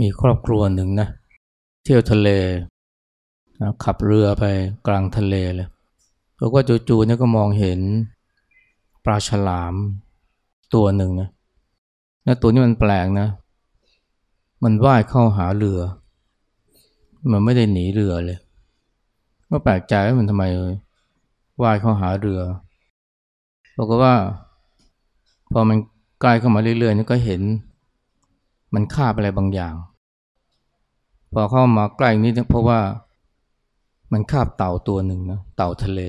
มีครอบครัวหนึ่งนะ เที่ยวทะเลนะขับเรือไปกลางทะเลเลยเพราะว่าจู่ๆเนี่ยก็มองเห็นปลาฉลามตัวหนึ่งนะแล้วตัวนี้มันแปลกนะ มันว่ายเข้าหาเรือ มันไม่ได้หนีเรือเลยก็แปลกใจว่ามันทำไมว่ายเข้าหาเรือบอกว่า พอมันใกล้เข้ามาเรื่อยๆนี่ก็เห็น มันคาบอะไรบางอย่าง พอเข้ามาใกล้นิดเพราะว่ามันคาบเต่าตัวหนึ่งนะเต่าทะเล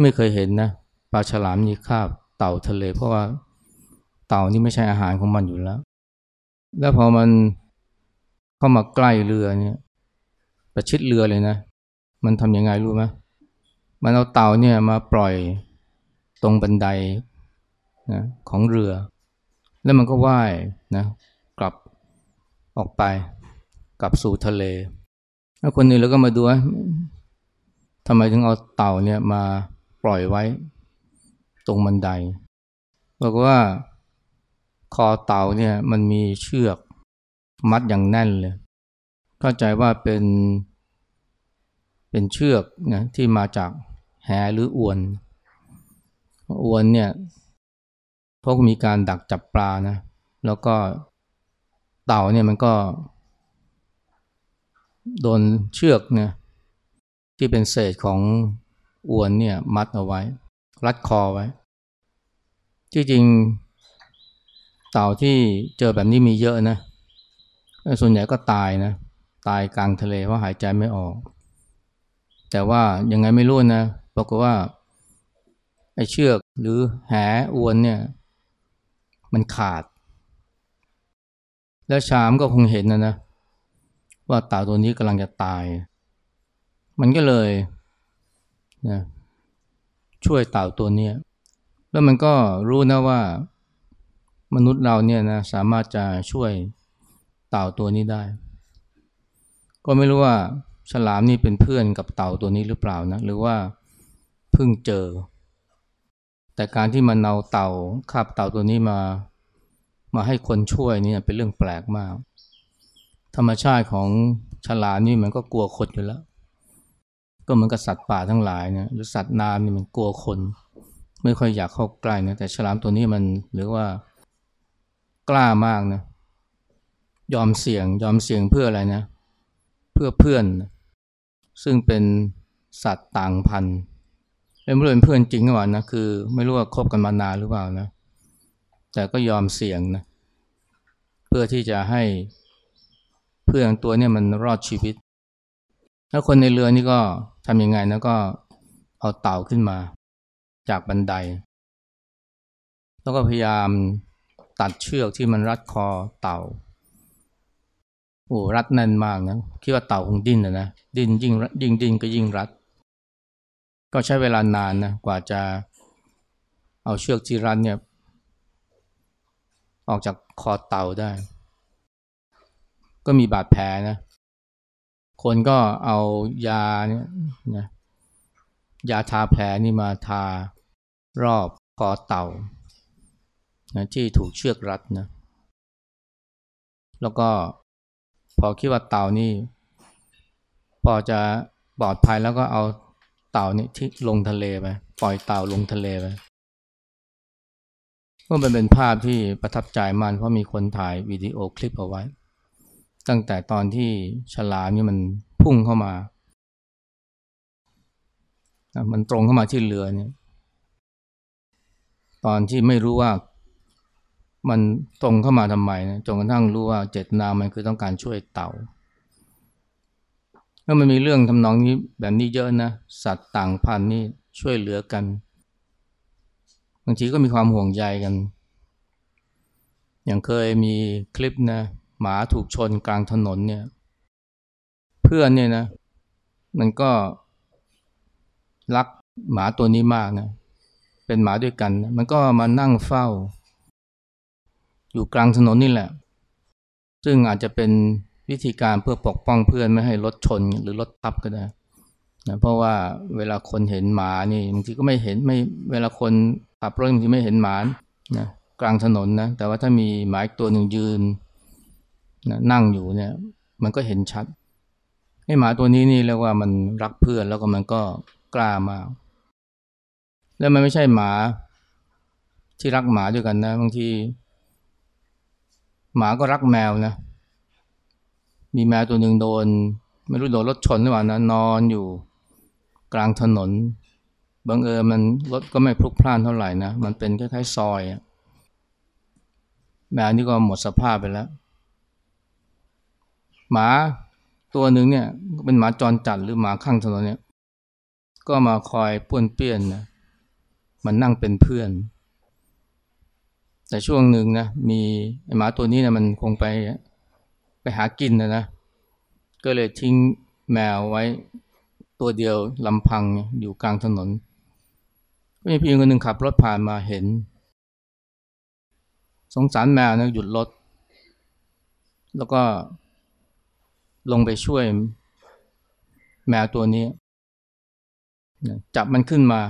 ไม่เคยเห็นนะปลาฉลามนี่คาบเต่าทะเล เพราะว่าเต่านี่ไม่ใช่อาหารของมันอยู่แล้ว แล้วพอมันเข้ามาใกล้เรือเนี่ยประชิดเรือเลยนะ มันทำยังไงรู้ไหมมันเอาเต่าเนี่ยมาปล่อยตรงบันไดนะของเรือ แล้วมันก็ว่ายนะ กลับออกไปกลับสู่ทะเล แล้วคนนี้เราก็มาดูว่าทำไมถึงเอาเต่าเนี่ยมาปล่อยไว้ ตรงบันไดบอกว่าคอเต่าเนี่ยมันมีเชือกมัดอย่างแน่นเลย เข้าใจว่าเป็นเป็นเชือกนะที่มาจากแหหรืออวน อวนเนี่ยพราะมีการดักจับปลานะ แล้วก็ เต่าเนี่ยมันก็ โดนเชือกเนี่ยที่เป็นเศษของอวนเนี่ยมัดเอาไว้ รัดคอไว้ ที่จริงเต่าที่เจอแบบนี้มีเยอะนะ ส่วนใหญ่ก็ตายนะ ตายกลางทะเลเพราะหายใจไม่ออก แต่ว่ายังไงไม่รู้นะปรากฏว่าไอ้เชือกหรือแหอวนเนี่ย มันขาด แล้วชามก็คงเห็นนะนะ ว่าเต่าตัวนี้กำลังจะตาย มันก็เลยนะช่วยเต่าตัวนี้แล้วมันก็รู้นะว่ามนุษย์เราเนี่ยนะสามารถจะช่วยเต่าตัวนี้ได้ ก็ไม่รู้ว่าฉลามนี่เป็นเพื่อนกับเต่าตัวนี้หรือเปล่านะหรือว่าเพิ่งเจอ แต่การที่มันเอาเต่าคาบเต่าตัวนี้มา มาให้คนช่วยนี่เป็นเรื่องแปลกมาก ธรรมชาติของฉลามนี่มันก็กลัวคนอยู่แล้ว ก็เหมือนกับสัตว์ป่าทั้งหลายเนี่ยหรือสัตว์น้ำนี่มันกลัวคน ไม่ค่อยอยากเข้าใกล้นะแต่ฉลามตัวนี้มันหรือว่ากล้ามากนะยอมเสี่ยงยอมเสี่ยงเพื่ออะไรนะ เพื่อเพื่อน ซึ่งเป็นสัตว์ต่างพันธุ์ไม่รู้เป็นเพื่อนจริงหรือเปล่านะคือ ไม่รู้ว่าคบกันมานานหรือเปล่านะ แต่ก็ยอมเสี่ยงนะเพื่อที่จะให้เพื่อนตัวเนี่ยมันรอดชีวิต แล้วคนในเรือนี่ก็ทำยังไงนะก็เอาเต่าขึ้นมาจากบันได แล้วก็พยายามตัดเชือกที่มันรัดคอเต่าโอ้รัดแน่นมากนะคิดว่าเต่าคงดิ้นนะนะดิ้นยิ่งยิ่งดิ้นก็ยิ่งรัด ก็ใช้เวลานานนะกว่าจะเอาเชือกที่รันเนี่ย ออกจากคอเต่าได้ ก็มีบาดแผลนะ คนก็เอายาเนี่ยนะยาทาแผลนี่มาทารอบคอเต่านะที่ถูกเชือกรัดนะ แล้วก็พอคิดว่าเต่านี่ พอจะปลอดภัยแล้วก็เอาเต่านี่ที่ลงทะเลไป ปล่อยเต่าลงทะเลไป ก็มันเป็นภาพที่ประทับใจมันเพราะมีคนถ่ายวิดีโอคลิปเอาไว้ ตั้งแต่ตอนที่ฉลามนี่มันพุ่งเข้ามา มันตรงเข้ามาที่เรือเนี่ย ตอนที่ไม่รู้ว่ามันตรงเข้ามาทำไมนะจนกระทั่งรู้ว่าเจตนามันคือต้องการช่วยเต่าแล้วมันมีเรื่องทำนองนี้แบบนี้เยอะนะ สัตว์ต่างพันธุ์นี่ช่วยเหลือกัน บางทีก็มีความห่วงใยกัน อย่างเคยมีคลิปนะหมาถูกชนกลางถนนเนี่ย เพื่อนเนี่ยนะ มันก็รักหมาตัวนี้มากนะเป็นหมาด้วยกัน มันก็มานั่งเฝ้า อยู่กลางถนนนี่แหละ ซึ่งอาจจะเป็นวิธีการเพื่อปกป้องเพื่อนไม่ให้รถชนหรือรถทับก็ได้นะเพราะว่าเวลาคนเห็นหมานี่บางทีก็ไม่เห็นไม่เวลาคน ขับรถบางทีไม่เห็นหมานะกลางถนนนะแต่ว่าถ้ามีหมาอีกตัวหนึ่งยืนนะนั่งอยู่เนี่ย มันก็เห็นชัดไอ้หมาตัวนี้นี่เรียกว่ามันรักเพื่อนแล้วก็มันก็กล้ามาก แล้วมันไม่ใช่หมาที่รักหมาด้วยกันนะ บางที หมาก็รักแมวนะ มีแมวตัวหนึ่งโดน ไม่รู้โดนรถชนหรือเปล่านะนอนอยู่กลางถนน บังเอิญมันรถก็ไม่พลุกพล่านเท่าไหร่นะ มันเป็นคล้ายๆซอยแมวนี่ก็หมดสภาพไปแล้ว หมาตัวหนึ่งเนี่ย เป็นหมาจรจัดหรือหมาข้างถนนเนี่ย ก็มาคอยป้วนเปี้ยนนะมันนั่งเป็นเพื่อน แต่ช่วงหนึ่งนะมีหมาตัวนี้นะมันคงไปไปหากินนะนะ ก็เลยทิ้งแมวไว้ตัวเดียวลำพังอยู่กลางถนน มีพี่คนหนึ่งขับรถผ่านมาเห็น สงสารแมวนะหยุดรถ แล้วก็ลงไปช่วย แมวตัวนี้ จับมันขึ้นมา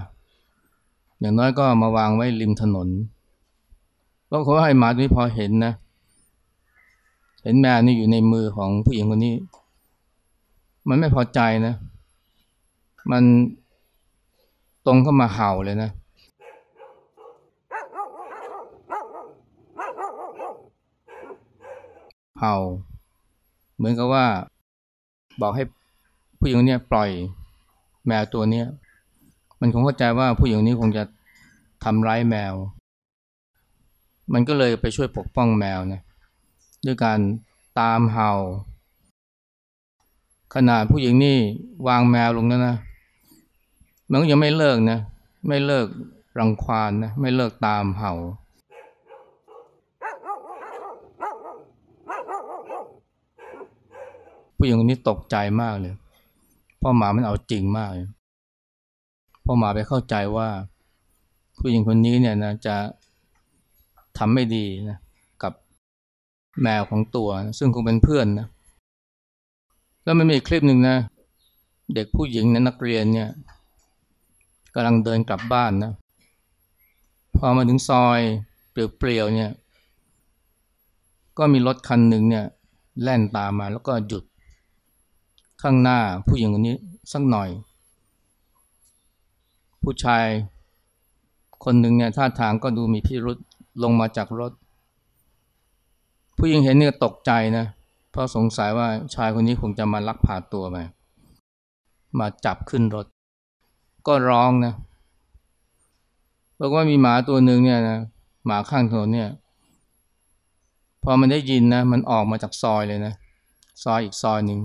อย่างน้อยก็มาวางไว้ริมถนนแล้วเขาให้หมาตัวนี้พอเห็นนะ เห็นแมวนี่อยู่ในมือของผู้หญิงคนนี้ มันไม่พอใจนะ มัน ตรงเข้ามาเห่าเลยนะ เห่า เหมือนกับว่า บอกให้ผู้หญิงเนี่ยปล่อยแมวตัวเนี้ย มันคงเข้าใจว่าผู้หญิงนี้คงจะทำร้ายแมว มันก็เลยไปช่วยปกป้องแมวนะ ด้วยการตามเห่า ขนาดผู้หญิงนี่วางแมวลงแล้วนะ มันก็ยังไม่เลิกนะ ไม่เลิกรังควานนะ ไม่เลิกตามเห่า ผู้หญิงคนนี้ตกใจมากเลยพ่อหมามันเอาจริงมากเลยพ่อหมาไปเข้าใจว่า ผู้หญิงคนนี้เนี่ยนะจะทำไม่ดีนะกับแมวของตัว ซึ่งคงเป็นเพื่อนนะแล้วมันมีคลิปหนึ่งนะ เด็กผู้หญิงนะนักเรียนเนี่ย กำลังเดินกลับบ้านนะ พอมาถึงซอยเปลี่ยวๆเนี่ย ก็มีรถคันหนึ่งเนี่ย แล่นตามมาแล้วก็หยุด ข้างหน้าผู้หญิงคนนี้สักหน่อย ผู้ชายคนหนึ่งเนี่ยท่าทางก็ดูมีพิรุษลงมาจากรถ ผู้หญิงเห็นเนี่ยตกใจนะเพราะสงสัยว่าชายคนนี้คงจะมาลักพาตัวไปมาจับขึ้นรถ ก็ร้องนะบอกว่ามีหมาตัวหนึ่งเนี่ยนะหมาข้างถนนเนี่ย พอมันได้ยินนะ มันออกมาจากซอยเลยนะ ซอยอีกซอยหนึ่ง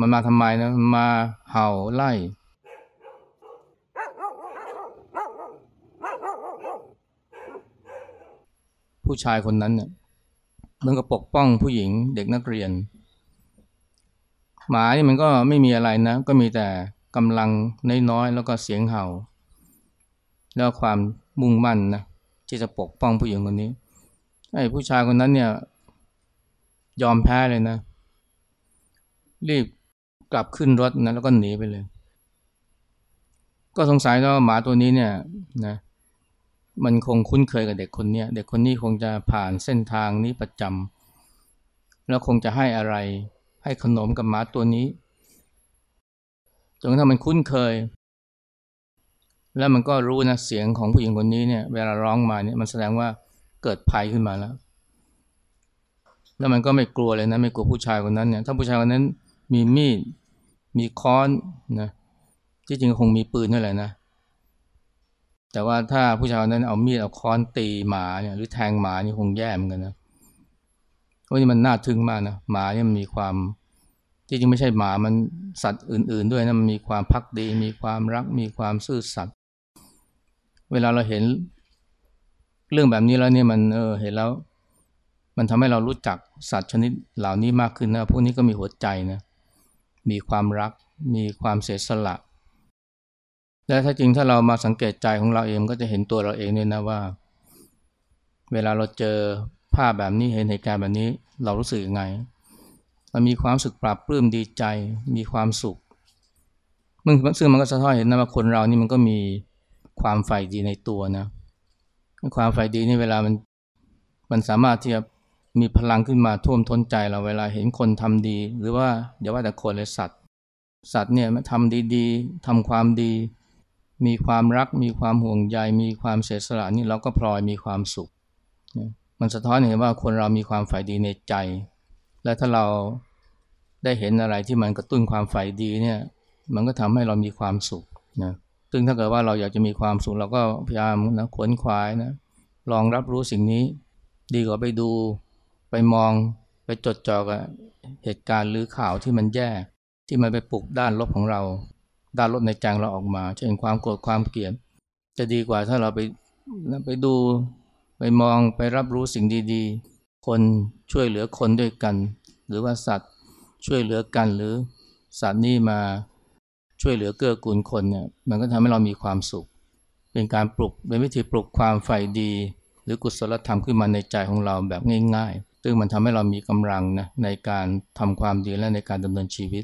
มันมาทำไมนะมันมาเห่าไล่ผู้ชายคนนั้นเนี่ยมันก็ปกป้องผู้หญิงเด็กนักเรียน หมานี่มันก็ไม่มีอะไรนะ ก็มีแต่ กำลังน้อยๆแล้วก็เสียงเห่า แล้วความมุ่งมั่นนะที่จะปกป้องผู้หญิงคนนี้ไอ้ผู้ชายคนนั้นเนี่ยยอมแพ้เลยนะ รีบกลับขึ้นรถนะแล้วก็หนีไปเลย ก็สงสัยว่าหมาตัวนี้เนี่ยนะมันคงคุ้นเคยกับเด็กคนนี้เด็กคนนี้คงจะผ่านเส้นทางนี้ประจำแล้วคงจะให้อะไรให้ขนมกับหมาตัวนี้ จนกระทั่งมันคุ้นเคย แล้วมันก็รู้นะเสียงของผู้หญิงคนนี้เนี่ย เวลาร้องมาเนี่ยมันแสดงว่าเกิดภัยขึ้นมาแล้ว แล้วมันก็ไม่กลัวเลยนะไม่กลัวผู้ชายคนนั้นเนี่ยถ้าผู้ชายคนนั้นมีมีดมีค้อนนะที่จริงคงมีปืนนั่นแหละนะ แต่ว่าถ้าผู้ชายคนนั้นเอามีดเอาค้อนตีหมาเนี่ยหรือแทงหมานี่คงแย่เหมือนกันนะว่านี่มันน่าทึ่งมากนะหมาเนี่ยมันมีความ จริงๆไม่ใช่หมามันสัตว์อื่น ๆ ด้วยนะมันมีความพักดี มีความรักมีความซื่อสัตย์เวลาเราเห็นเรื่องแบบนี้แล้วเนี่ยมันเออเห็นแล้ว มันทำให้เรารู้จักสัตว์ชนิดเหล่านี้มากขึ้นนะพวกนี้ก็มีหัวใจนะมีความรัก มีความเสียสละ และถ้าจริงถ้าเรามาสังเกตใจของเราเองก็จะเห็นตัวเราเองด้วยนะว่า เวลาเราเจอภาพแบบนี้เห็นเหตุการณ์แบบนี้ เรารู้สึกยังไง มันมีความสึกปรับปลื้มดีใจ มีความสุขมึงซึ่งมันก็สะท้อนเห็นนะว่าคนเรานี่มันก็มีความใฝ่ดีในตัวนะ ความใฝ่ดีนี่เวลามันมันสามารถที่จะมีพลังขึ้นมาท่วมท้นใจเราเวลาเห็นคนทำดี หรือว่าอย่าว่าแต่คนเลยสัตว์ สัตว์เนี่ยทำดีๆทำความดี มีความรัก มีความห่วงใย มีความเสียสละนี่เราก็พลอยมีความสุข มันสะท้อนเห็นว่าคนเรามีความฝ่ายดีในใจ และถ้าเราได้เห็นอะไรที่มันกระตุ้นความฝ่ายดีเนี่ย มันก็ทำให้เรามีความสุขนะ ซึ่งถ้าเกิดว่าเราอยากจะมีความสุขเราก็พยายามนะขวนขวายนะ ลองรับรู้สิ่งนี้ ดีกว่าไปดู ไปมอง ไปจดจ่อกับเหตุการณ์หรือข่าวที่มันแย่ ที่มันไปปลุกด้านลบของเรา ด้านลบในใจเราออกมา เช่นความโกรธความเกลียด จะดีกว่าถ้าเราไปไปดู ไปมอง ไปรับรู้สิ่งดี ๆ คนช่วยเหลือคนด้วยกัน หรือว่าสัตว์ช่วยเหลือกันหรือสัตว์นี่มาช่วยเหลือเกื้อกูลคนเนี่ยมันก็ทำให้เรามีความสุข เป็นการปลุกเป็นวิธีปลุกความใฝ่ดี หรือกุศลธรรมขึ้นมาในใจของเราแบบง่ายๆ ซึ่งมันทำให้เรามีกำลังนะในการทำความดีและในการดำเนินชีวิต